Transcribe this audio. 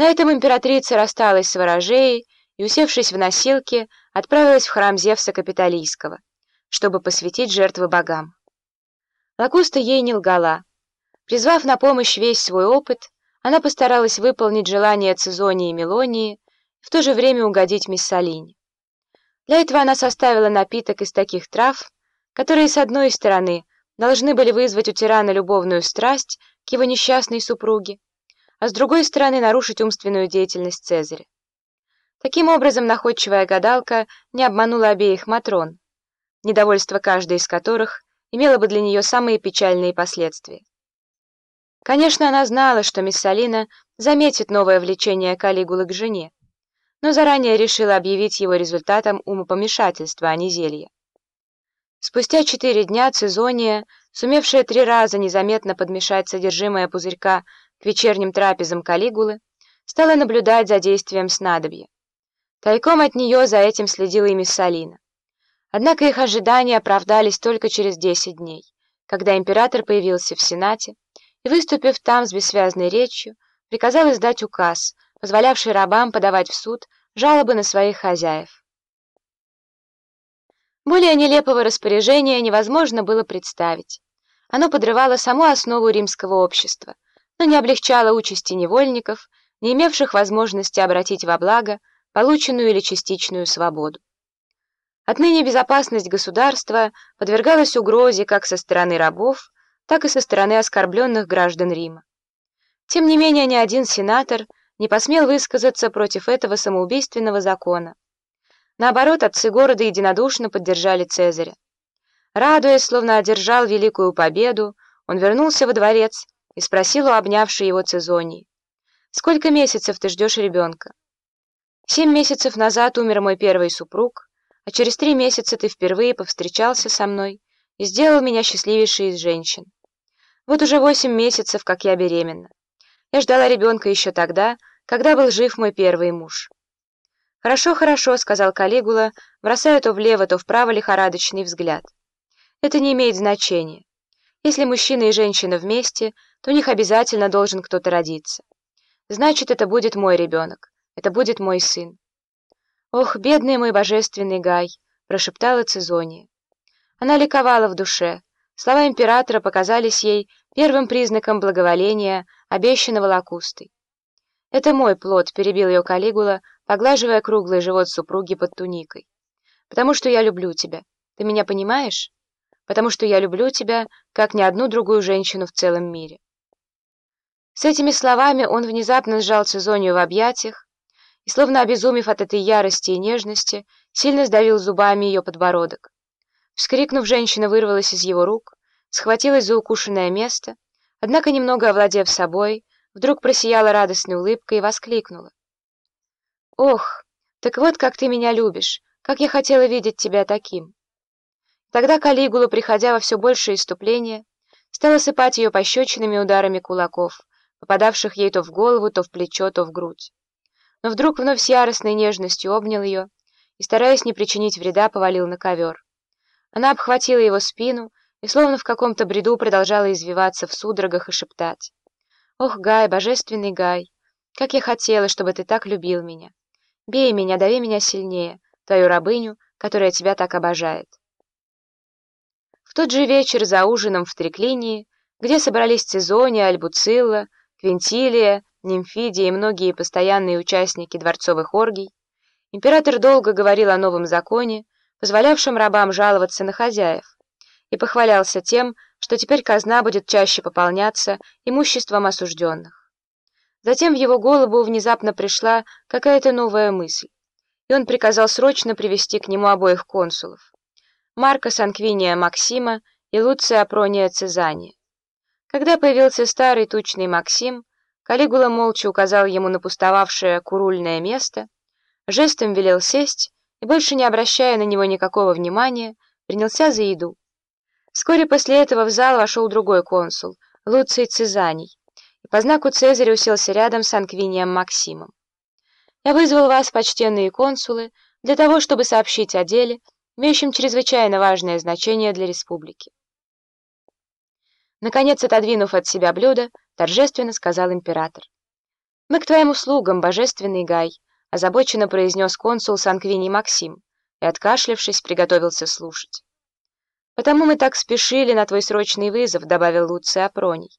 На этом императрица рассталась с ворожеей и, усевшись в носилки, отправилась в храм Зевса Капитолийского, чтобы посвятить жертвы богам. Лакуста ей не лгала. Призвав на помощь весь свой опыт, она постаралась выполнить желание Цезонии и Мелонии и в то же время угодить Миссалине. Для этого она составила напиток из таких трав, которые, с одной стороны, должны были вызвать у тирана любовную страсть к его несчастной супруге, а с другой стороны нарушить умственную деятельность Цезаря. Таким образом, находчивая гадалка не обманула обеих Матрон, недовольство каждой из которых имело бы для нее самые печальные последствия. Конечно, она знала, что Миссалина заметит новое влечение Калигулы к жене, но заранее решила объявить его результатом умопомешательства, а не зелья. Спустя четыре дня Цезония, сумевшая три раза незаметно подмешать содержимое пузырька к вечерним трапезам Калигулы, стала наблюдать за действием снадобья. Тайком от нее за этим следила и Миссалина. Однако их ожидания оправдались только через десять дней, когда император появился в Сенате и, выступив там с бессвязной речью, приказал издать указ, позволявший рабам подавать в суд жалобы на своих хозяев. Более нелепого распоряжения невозможно было представить. Оно подрывало саму основу римского общества, но не облегчало участи невольников, не имевших возможности обратить во благо полученную или частичную свободу. Отныне безопасность государства подвергалась угрозе как со стороны рабов, так и со стороны оскорбленных граждан Рима. Тем не менее, ни один сенатор не посмел высказаться против этого самоубийственного закона. Наоборот, отцы города единодушно поддержали Цезаря. Радуясь, словно одержал великую победу, он вернулся во дворец и спросил у обнявшей его Цезонии, «Сколько месяцев ты ждешь ребенка?» «Семь месяцев назад умер мой первый супруг, а через три месяца ты впервые повстречался со мной и сделал меня счастливейшей из женщин. Вот уже восемь месяцев, как я беременна. Я ждала ребенка еще тогда, когда был жив мой первый муж. «Хорошо, хорошо», — сказал Калигула, бросая то влево, то вправо лихорадочный взгляд. «Это не имеет значения. Если мужчина и женщина вместе, то у них обязательно должен кто-то родиться. Значит, это будет мой ребенок, это будет мой сын». «Ох, бедный мой божественный Гай», — прошептала Цезония. Она ликовала в душе. Слова императора показались ей первым признаком благоволения, обещанного лакустой. «Это мой плод», — перебил ее Калигула, поглаживая круглый живот супруги под туникой. «Потому что я люблю тебя. Ты меня понимаешь? Потому что я люблю тебя, как ни одну другую женщину в целом мире». С этими словами он внезапно сжал Цезонию в объятиях и, словно обезумев от этой ярости и нежности, сильно сдавил зубами ее подбородок. Вскрикнув, женщина вырвалась из его рук, схватилась за укушенное место, однако, немного овладев собой, вдруг просияла радостной улыбкой и воскликнула. «Ох, так вот как ты меня любишь! Как я хотела видеть тебя таким!» Тогда Калигула, приходя во все большее иступление, стала сыпать ее пощечинами ударами кулаков, попадавших ей то в голову, то в плечо, то в грудь. Но вдруг вновь с яростной нежностью обнял ее и, стараясь не причинить вреда, повалил на ковер. Она обхватила его спину и, словно в каком-то бреду, продолжала извиваться в судорогах и шептать. Ох, Гай, божественный Гай, как я хотела, чтобы ты так любил меня. Бей меня, дави меня сильнее, твою рабыню, которая тебя так обожает. В тот же вечер за ужином в Триклинии, где собрались Цезония, Альбуцилла, Квинтилия, Нимфидия и многие постоянные участники дворцовых оргий, император долго говорил о новом законе, позволявшем рабам жаловаться на хозяев, и похвалялся тем, что теперь казна будет чаще пополняться имуществом осужденных. Затем в его голову внезапно пришла какая-то новая мысль, и он приказал срочно привести к нему обоих консулов – Марка Санквиния Максима и Луция Апрония Цезания. Когда появился старый тучный Максим, Калигула молча указал ему на пустовавшее курульное место, жестом велел сесть и, больше не обращая на него никакого внимания, принялся за еду. Вскоре после этого в зал вошел другой консул, Луций Цезаний, и по знаку Цезаря уселся рядом с Анквинием Максимом. «Я вызвал вас, почтенные консулы, для того, чтобы сообщить о деле, имеющем чрезвычайно важное значение для республики». Наконец, отодвинув от себя блюдо, торжественно сказал император. «Мы к твоим услугам, божественный Гай», озабоченно произнес консул Санквини Максим и, откашлявшись, приготовился слушать. «Потому мы так спешили на твой срочный вызов», — добавил Луций Апроний.